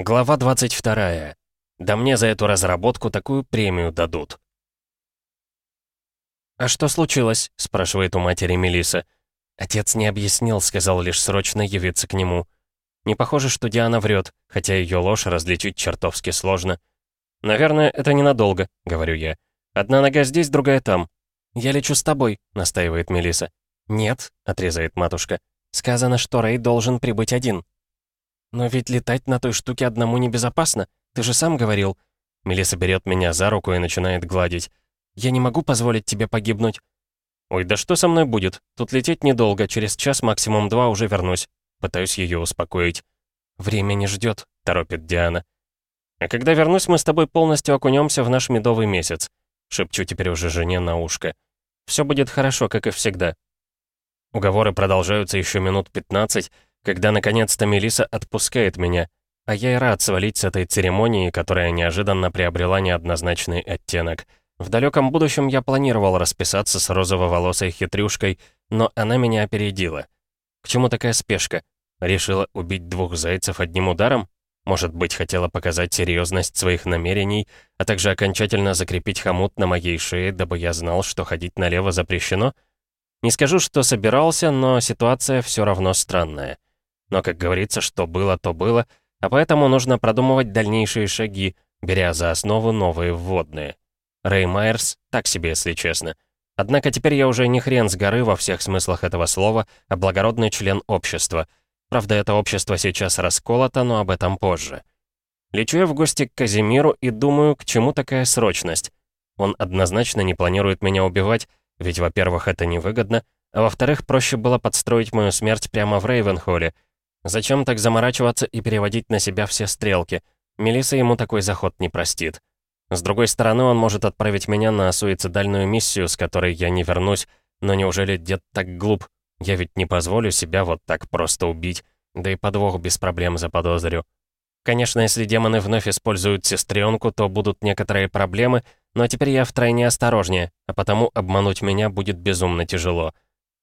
Глава 22. Да мне за эту разработку такую премию дадут. «А что случилось?» — спрашивает у матери Мелиса. Отец не объяснил, сказал лишь срочно явиться к нему. Не похоже, что Диана врет, хотя ее ложь различить чертовски сложно. «Наверное, это ненадолго», — говорю я. «Одна нога здесь, другая там». «Я лечу с тобой», — настаивает Мелиса. «Нет», — отрезает матушка. «Сказано, что Рэй должен прибыть один». «Но ведь летать на той штуке одному небезопасно. Ты же сам говорил». Мелиса берет меня за руку и начинает гладить. «Я не могу позволить тебе погибнуть». «Ой, да что со мной будет? Тут лететь недолго, через час, максимум два, уже вернусь». Пытаюсь ее успокоить. «Время не ждет», — торопит Диана. «А когда вернусь, мы с тобой полностью окунемся в наш медовый месяц», — шепчу теперь уже жене на ушко. «Все будет хорошо, как и всегда». Уговоры продолжаются еще минут 15, когда наконец-то Мелиса отпускает меня, а я и рад свалить с этой церемонии, которая неожиданно приобрела неоднозначный оттенок. В далеком будущем я планировал расписаться с розово-волосой хитрюшкой, но она меня опередила. К чему такая спешка? Решила убить двух зайцев одним ударом? Может быть, хотела показать серьезность своих намерений, а также окончательно закрепить хомут на моей шее, дабы я знал, что ходить налево запрещено? Не скажу, что собирался, но ситуация все равно странная. Но, как говорится, что было, то было, а поэтому нужно продумывать дальнейшие шаги, беря за основу новые вводные. Рэй Майерс так себе, если честно. Однако теперь я уже не хрен с горы во всех смыслах этого слова, а благородный член общества. Правда, это общество сейчас расколото, но об этом позже. Лечу я в гости к Казимиру и думаю, к чему такая срочность. Он однозначно не планирует меня убивать, ведь, во-первых, это невыгодно, а во-вторых, проще было подстроить мою смерть прямо в Рейвенхолле. Зачем так заморачиваться и переводить на себя все стрелки? Мелиса ему такой заход не простит. С другой стороны, он может отправить меня на суицидальную миссию, с которой я не вернусь, но неужели дед так глуп? Я ведь не позволю себя вот так просто убить, да и подвох без проблем заподозрю. Конечно, если демоны вновь используют сестренку, то будут некоторые проблемы, но теперь я втройне осторожнее, а потому обмануть меня будет безумно тяжело.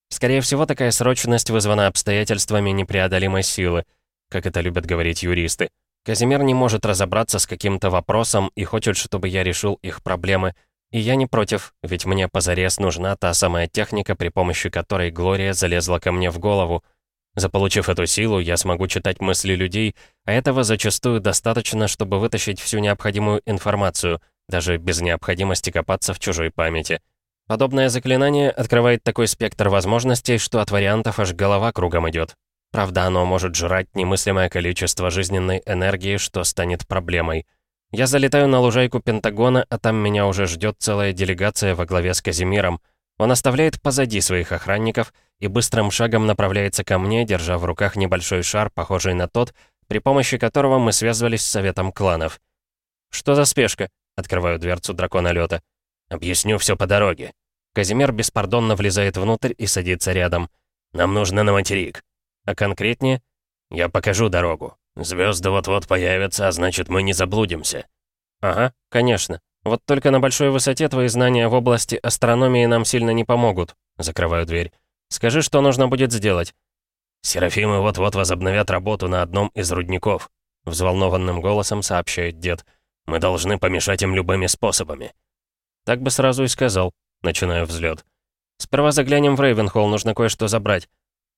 Скорее всего, такая срочность вызвана обстоятельствами непреодолимой силы, как это любят говорить юристы. Казимир не может разобраться с каким-то вопросом и хочет, чтобы я решил их проблемы. И я не против, ведь мне позарез нужна та самая техника, при помощи которой Глория залезла ко мне в голову. Заполучив эту силу, я смогу читать мысли людей, а этого зачастую достаточно, чтобы вытащить всю необходимую информацию, даже без необходимости копаться в чужой памяти. Подобное заклинание открывает такой спектр возможностей, что от вариантов аж голова кругом идет. Правда, оно может жрать немыслимое количество жизненной энергии, что станет проблемой. Я залетаю на лужайку Пентагона, а там меня уже ждет целая делегация во главе с Казимиром. Он оставляет позади своих охранников и быстрым шагом направляется ко мне, держа в руках небольшой шар, похожий на тот, при помощи которого мы связывались с советом кланов. «Что за спешка?» — открываю дверцу дракона лёта. «Объясню все по дороге». Казимир беспардонно влезает внутрь и садится рядом. «Нам нужно на материк». А конкретнее? «Я покажу дорогу. Звезды вот-вот появятся, а значит, мы не заблудимся». «Ага, конечно. Вот только на большой высоте твои знания в области астрономии нам сильно не помогут». Закрываю дверь. «Скажи, что нужно будет сделать». «Серафимы вот-вот возобновят работу на одном из рудников», взволнованным голосом сообщает дед. «Мы должны помешать им любыми способами». Так бы сразу и сказал. Начинаю взлет. «Сперва заглянем в Рейвенхолл, нужно кое-что забрать».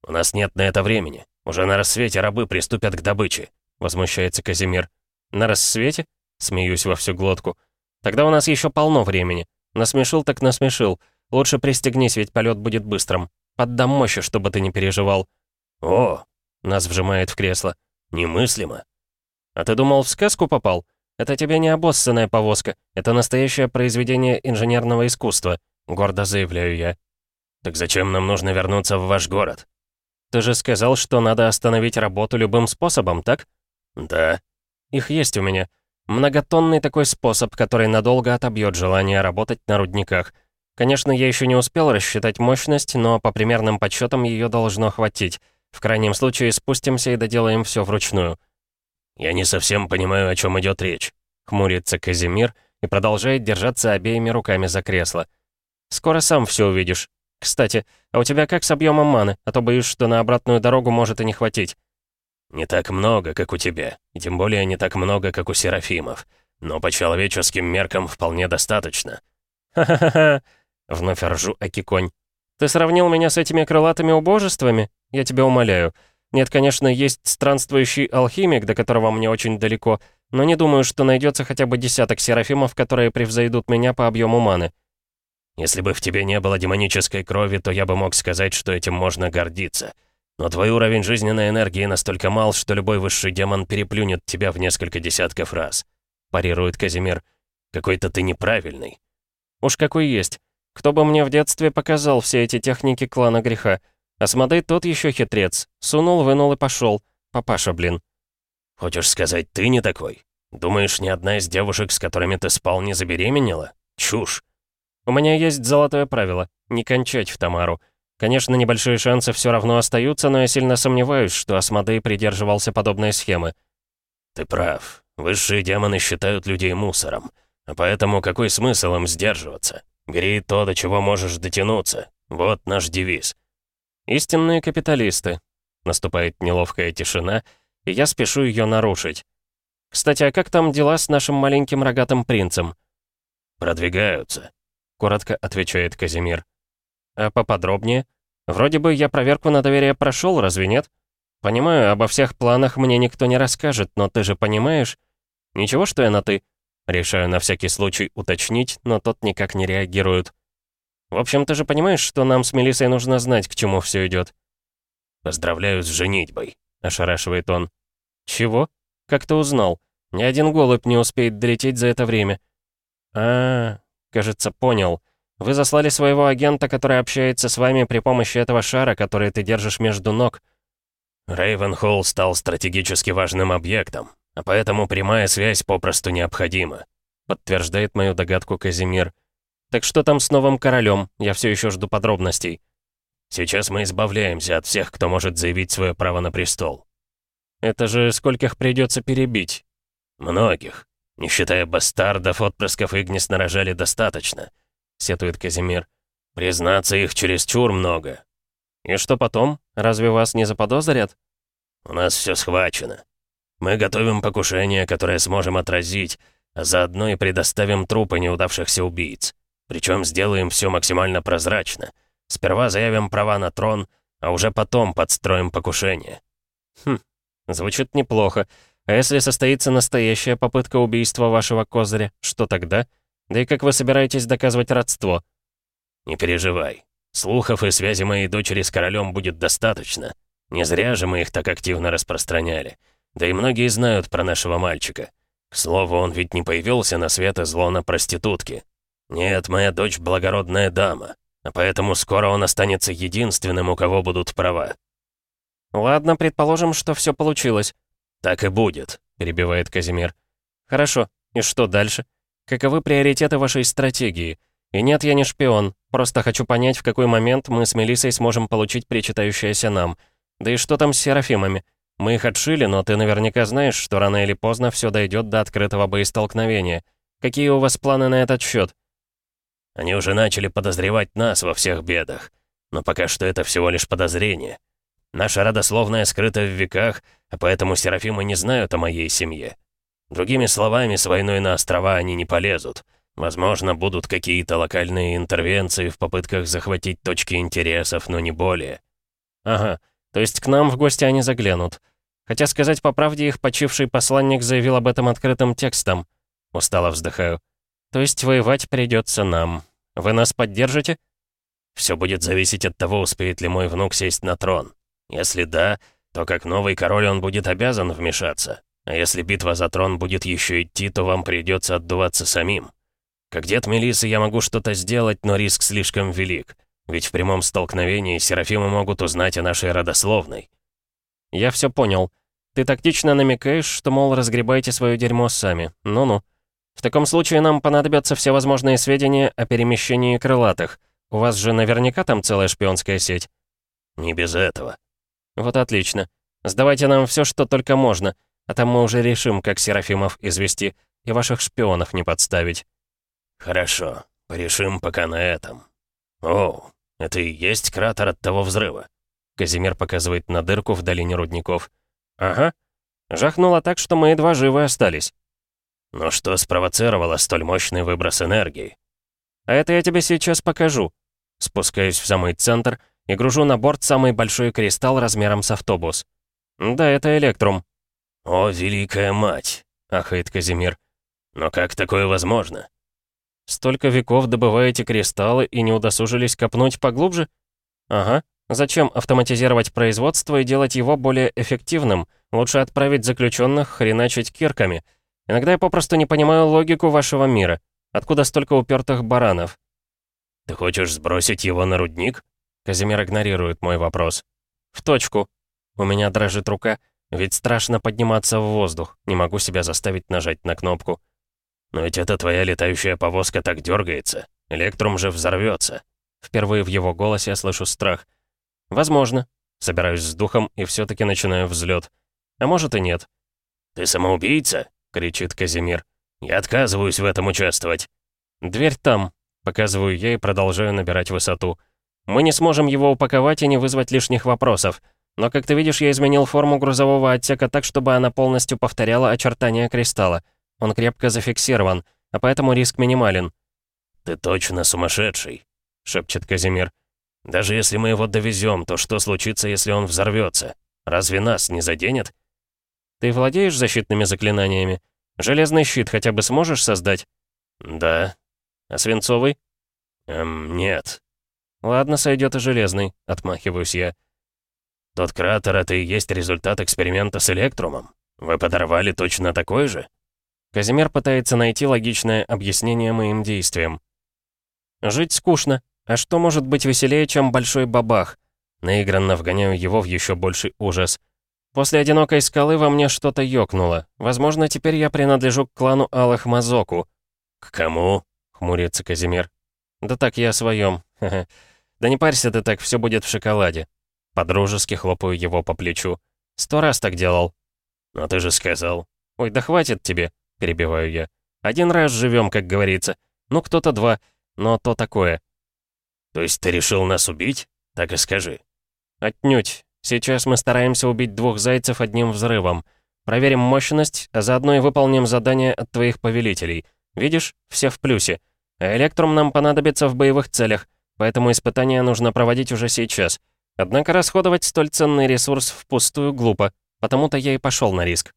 «У нас нет на это времени. Уже на рассвете рабы приступят к добыче», — возмущается Казимир. «На рассвете?» — смеюсь во всю глотку. «Тогда у нас еще полно времени. Насмешил так насмешил. Лучше пристегнись, ведь полет будет быстрым. Поддам мощи, чтобы ты не переживал». «О!» — нас вжимает в кресло. «Немыслимо». «А ты думал, в сказку попал? Это тебе не обоссанная повозка. Это настоящее произведение инженерного искусства», — гордо заявляю я. «Так зачем нам нужно вернуться в ваш город?» Ты же сказал, что надо остановить работу любым способом, так? Да. Их есть у меня. Многотонный такой способ, который надолго отобьет желание работать на рудниках. Конечно, я еще не успел рассчитать мощность, но по примерным подсчетам ее должно хватить. В крайнем случае спустимся и доделаем все вручную. Я не совсем понимаю, о чем идет речь. Хмурится Казимир и продолжает держаться обеими руками за кресло. Скоро сам все увидишь. Кстати, а у тебя как с объемом маны? А то боюсь, что на обратную дорогу может и не хватить». Не так много, как у тебя, и тем более не так много, как у Серафимов. Но по человеческим меркам вполне достаточно». «Ха-ха-ха!» — вновь ржу Акиконь. «Ты сравнил меня с этими крылатыми убожествами? Я тебя умоляю. Нет, конечно, есть странствующий алхимик, до которого мне очень далеко, но не думаю, что найдется хотя бы десяток серафимов, которые превзойдут меня по объему маны». «Если бы в тебе не было демонической крови, то я бы мог сказать, что этим можно гордиться. Но твой уровень жизненной энергии настолько мал, что любой высший демон переплюнет тебя в несколько десятков раз», — парирует Казимир. «Какой-то ты неправильный». «Уж какой есть. Кто бы мне в детстве показал все эти техники клана греха? Асмодей тот еще хитрец. Сунул, вынул и пошел. Папаша, блин». «Хочешь сказать, ты не такой? Думаешь, ни одна из девушек, с которыми ты спал, не забеременела? Чушь!» «У меня есть золотое правило — не кончать в Тамару. Конечно, небольшие шансы все равно остаются, но я сильно сомневаюсь, что Асмодей придерживался подобной схемы». «Ты прав. Высшие демоны считают людей мусором. А поэтому какой смысл им сдерживаться? Бери то, до чего можешь дотянуться. Вот наш девиз». «Истинные капиталисты». Наступает неловкая тишина, и я спешу ее нарушить. «Кстати, а как там дела с нашим маленьким рогатым принцем?» «Продвигаются», — коротко отвечает Казимир. А поподробнее? Вроде бы я проверку на доверие прошел, разве нет? Понимаю, обо всех планах мне никто не расскажет, но ты же понимаешь? Ничего, что я на «ты»?» Решаю на всякий случай уточнить, но тот никак не реагирует. В общем, ты же понимаешь, что нам с Мелиссой нужно знать, к чему все идет. «Поздравляю с женитьбой», — ошарашивает он. «Чего? Как ты узнал? Ни один голубь не успеет долететь за это время». А, -а, -а кажется, понял. Вы заслали своего агента, который общается с вами при помощи этого шара, который ты держишь между ног. Рейвенхолл стал стратегически важным объектом, а поэтому прямая связь попросту необходима», подтверждает мою догадку Казимир. «Так что там с новым королем? Я все еще жду подробностей». «Сейчас мы избавляемся от всех, кто может заявить свое право на престол». «Это же скольких придется перебить?» «Многих. Не считая бастардов, отпрысков Игнис нарожали достаточно». — сетует Казимир. «Признаться, их чересчур много». «И что потом? Разве вас не заподозрят?» «У нас все схвачено. Мы готовим покушение, которое сможем отразить, а заодно и предоставим трупы неудавшихся убийц. Причем сделаем все максимально прозрачно. Сперва заявим права на трон, а уже потом подстроим покушение». «Хм, звучит неплохо. А если состоится настоящая попытка убийства вашего козыря, что тогда?» Да и как вы собираетесь доказывать родство?» «Не переживай. Слухов и связи моей дочери с королем будет достаточно. Не зря же мы их так активно распространяли. Да и многие знают про нашего мальчика. К слову, он ведь не появился на свет из лона проститутки. Нет, моя дочь благородная дама, а поэтому скоро он останется единственным, у кого будут права». «Ладно, предположим, что все получилось». «Так и будет», — перебивает Казимир. «Хорошо. И что дальше?» Каковы приоритеты вашей стратегии? И нет, я не шпион. Просто хочу понять, в какой момент мы с Мелиссой сможем получить причитающееся нам. Да и что там с Серафимами? Мы их отшили, но ты наверняка знаешь, что рано или поздно все дойдет до открытого боестолкновения. Какие у вас планы на этот счет? Они уже начали подозревать нас во всех бедах. Но пока что это всего лишь подозрение. Наша родословная скрыта в веках, а поэтому Серафимы не знают о моей семье. Другими словами, с войной на острова они не полезут. Возможно, будут какие-то локальные интервенции в попытках захватить точки интересов, но не более. Ага, то есть к нам в гости они заглянут. Хотя сказать по правде, их почивший посланник заявил об этом открытым текстом. Устало вздыхаю. То есть воевать придется нам. Вы нас поддержите? Все будет зависеть от того, успеет ли мой внук сесть на трон. Если да, то как новый король он будет обязан вмешаться. А если битва за трон будет еще идти, то вам придется отдуваться самим. Как дед Мелисы я могу что-то сделать, но риск слишком велик. Ведь в прямом столкновении Серафимы могут узнать о нашей родословной. Я все понял. Ты тактично намекаешь, что, мол, разгребайте свое дерьмо сами. Ну-ну. В таком случае нам понадобятся все возможные сведения о перемещении крылатых. У вас же наверняка там целая шпионская сеть. Не без этого. Вот отлично. Сдавайте нам все, что только можно — а там мы уже решим, как Серафимов извести и ваших шпионов не подставить». «Хорошо, порешим пока на этом. О, это и есть кратер от того взрыва». Казимир показывает на дырку в долине рудников. «Ага. Жахнуло так, что мы едва живы остались». «Но что спровоцировало столь мощный выброс энергии?» «А это я тебе сейчас покажу». Спускаюсь в самый центр и гружу на борт самый большой кристалл размером с автобус. «Да, это Электрум». «О, великая мать!» — ахает Казимир. «Но как такое возможно?» «Столько веков добываете кристаллы и не удосужились копнуть поглубже?» «Ага. Зачем автоматизировать производство и делать его более эффективным? Лучше отправить заключенных хреначить кирками. Иногда я попросту не понимаю логику вашего мира. Откуда столько упертых баранов?» «Ты хочешь сбросить его на рудник?» Казимир игнорирует мой вопрос. «В точку. У меня дрожит рука, ведь страшно подниматься в воздух. Не могу себя заставить нажать на кнопку. «Но ведь эта твоя летающая повозка так дергается. Электрум же взорвется. Впервые в его голосе я слышу страх. «Возможно». Собираюсь с духом и все таки начинаю взлет. А может и нет. «Ты самоубийца?» — кричит Казимир. «Я отказываюсь в этом участвовать». «Дверь там», — показываю я и продолжаю набирать высоту. «Мы не сможем его упаковать и не вызвать лишних вопросов. Но, как ты видишь, я изменил форму грузового отсека так, чтобы она полностью повторяла очертания кристалла. Он крепко зафиксирован, а поэтому риск минимален». «Ты точно сумасшедший», — шепчет Казимир. «Даже если мы его довезем, то что случится, если он взорвется? Разве нас не заденет?» «Ты владеешь защитными заклинаниями? Железный щит хотя бы сможешь создать?» «Да». «А свинцовый?» «Эм, нет». «Ладно, сойдет и железный», — отмахиваюсь я. «Тот кратер — это и есть результат эксперимента с электрумом. Вы подорвали точно такой же?» Казимир пытается найти логичное объяснение моим действиям. «Жить скучно. А что может быть веселее, чем большой бабах?» Наигранно вгоняю его в еще больший ужас. После одинокой скалы во мне что-то ёкнуло. Возможно, теперь я принадлежу к клану Алых Мазоку. «К кому?» — хмурится Казимир. «Да так я о своем. Да не парься ты так, все будет в шоколаде». Подружески хлопаю его по плечу. Сто раз так делал. «Но ты же сказал». «Ой, да хватит тебе», — перебиваю я. «Один раз живем, как говорится. Ну, кто-то два, но то такое». «То есть ты решил нас убить? Так и скажи». «Отнюдь. Сейчас мы стараемся убить двух зайцев одним взрывом. Проверим мощность, а заодно и выполним задание от твоих повелителей. Видишь, все в плюсе. А электрум нам понадобится в боевых целях, поэтому испытания нужно проводить уже сейчас. Однако расходовать столь ценный ресурс впустую глупо, потому-то я и пошел на риск.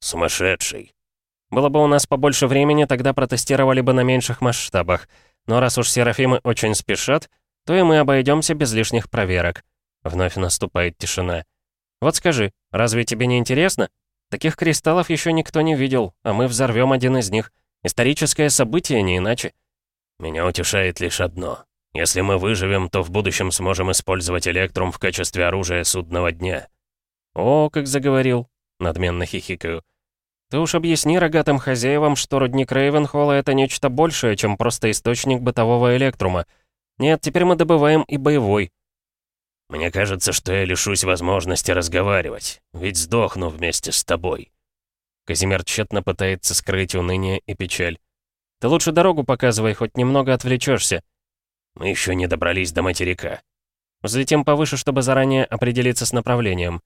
Сумасшедший. Было бы у нас побольше времени, тогда протестировали бы на меньших масштабах. Но раз уж Серафимы очень спешат, то и мы обойдемся без лишних проверок. Вновь наступает тишина. Вот скажи, разве тебе не интересно? Таких кристаллов еще никто не видел, а мы взорвем один из них. Историческое событие, не иначе. Меня утешает лишь одно. Если мы выживем, то в будущем сможем использовать Электрум в качестве оружия судного дня». «О, как заговорил!» — надменно хихикаю. «Ты уж объясни рогатым хозяевам, что рудник Рейвенхолла — это нечто большее, чем просто источник бытового электрума. Нет, теперь мы добываем и боевой». «Мне кажется, что я лишусь возможности разговаривать, ведь сдохну вместе с тобой». Казимир тщетно пытается скрыть уныние и печаль. «Ты лучше дорогу показывай, хоть немного отвлечешься. Мы еще не добрались до материка. Взлетим повыше, чтобы заранее определиться с направлением.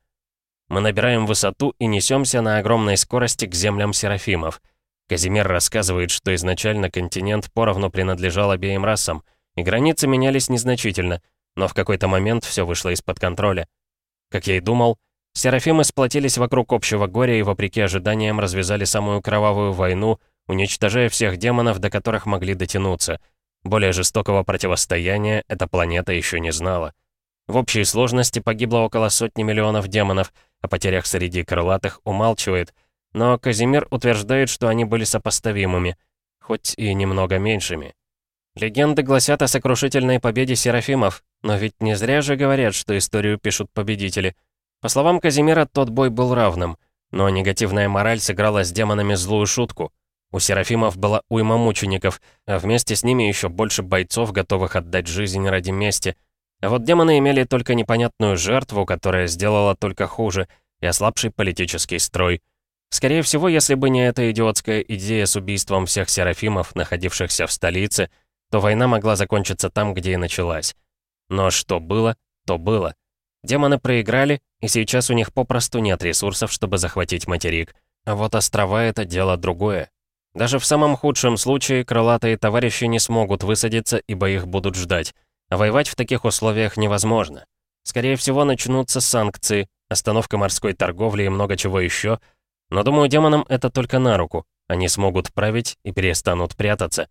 Мы набираем высоту и несемся на огромной скорости к землям Серафимов. Казимир рассказывает, что изначально континент поровну принадлежал обеим расам, и границы менялись незначительно, но в какой-то момент все вышло из-под контроля. Как я и думал, Серафимы сплотились вокруг общего горя и, вопреки ожиданиям, развязали самую кровавую войну, уничтожая всех демонов, до которых могли дотянуться — более жестокого противостояния эта планета еще не знала. В общей сложности погибло около сотни миллионов демонов, о потерях среди крылатых умалчивает, но Казимир утверждает, что они были сопоставимыми, хоть и немного меньшими. Легенды гласят о сокрушительной победе Серафимов, но ведь не зря же говорят, что историю пишут победители. По словам Казимира, тот бой был равным, но негативная мораль сыграла с демонами злую шутку — у Серафимов была уйма мучеников, а вместе с ними еще больше бойцов, готовых отдать жизнь ради мести. А вот демоны имели только непонятную жертву, которая сделала только хуже, и ослабший политический строй. Скорее всего, если бы не эта идиотская идея с убийством всех Серафимов, находившихся в столице, то война могла закончиться там, где и началась. Но что было, то было. Демоны проиграли, и сейчас у них попросту нет ресурсов, чтобы захватить материк. А вот острова — это дело другое. Даже в самом худшем случае крылатые товарищи не смогут высадиться, ибо их будут ждать. А воевать в таких условиях невозможно. Скорее всего, начнутся санкции, остановка морской торговли и много чего еще. Но думаю, демонам это только на руку. Они смогут править и перестанут прятаться.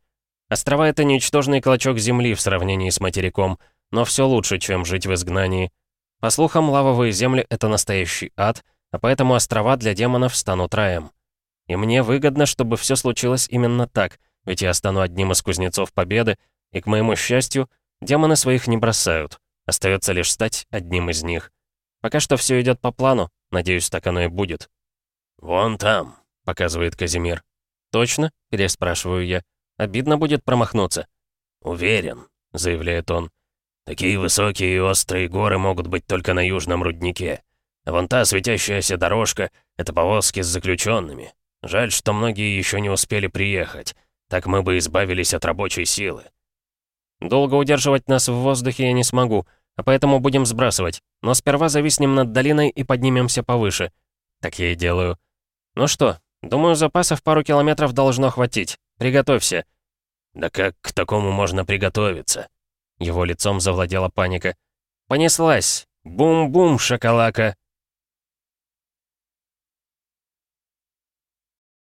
Острова — это ничтожный клочок земли в сравнении с материком, но все лучше, чем жить в изгнании. По слухам, лавовые земли — это настоящий ад, а поэтому острова для демонов станут раем. И мне выгодно, чтобы все случилось именно так, ведь я стану одним из кузнецов победы, и, к моему счастью, демоны своих не бросают. Остается лишь стать одним из них. Пока что все идет по плану, надеюсь, так оно и будет. «Вон там», — показывает Казимир. «Точно?» — переспрашиваю я. «Обидно будет промахнуться». «Уверен», — заявляет он. «Такие высокие и острые горы могут быть только на южном руднике. А вон та светящаяся дорожка — это повозки с заключенными. Жаль, что многие еще не успели приехать. Так мы бы избавились от рабочей силы. Долго удерживать нас в воздухе я не смогу, а поэтому будем сбрасывать. Но сперва зависнем над долиной и поднимемся повыше. Так я и делаю. Ну что, думаю, запасов пару километров должно хватить. Приготовься. Да как к такому можно приготовиться? Его лицом завладела паника. Понеслась. Бум-бум, шоколака.